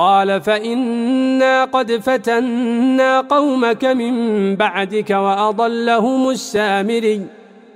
قال فإنا قد فتنا قومك من بعدك وأضلهم السامرين